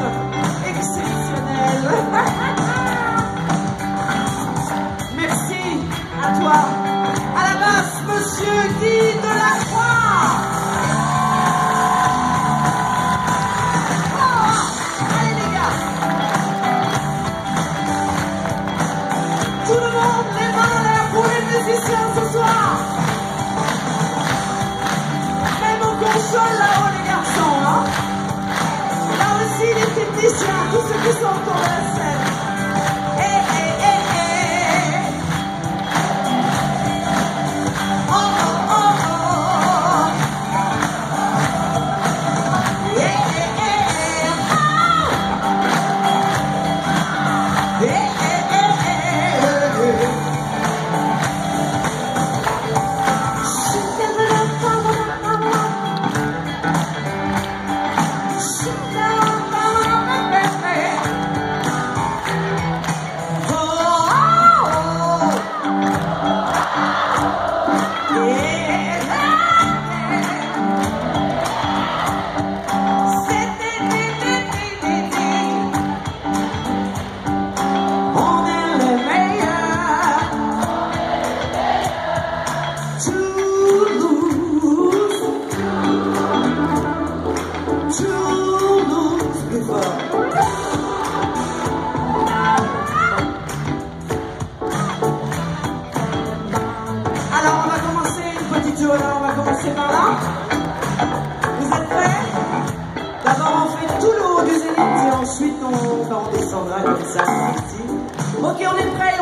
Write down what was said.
Amen. você que soltou. Alors on va commencer une petite chose, on va commencer par là. Vous êtes prêts? D'abord on fait tout le haut du zénith et ensuite on, on descendra comme ça. Ok, on est prêts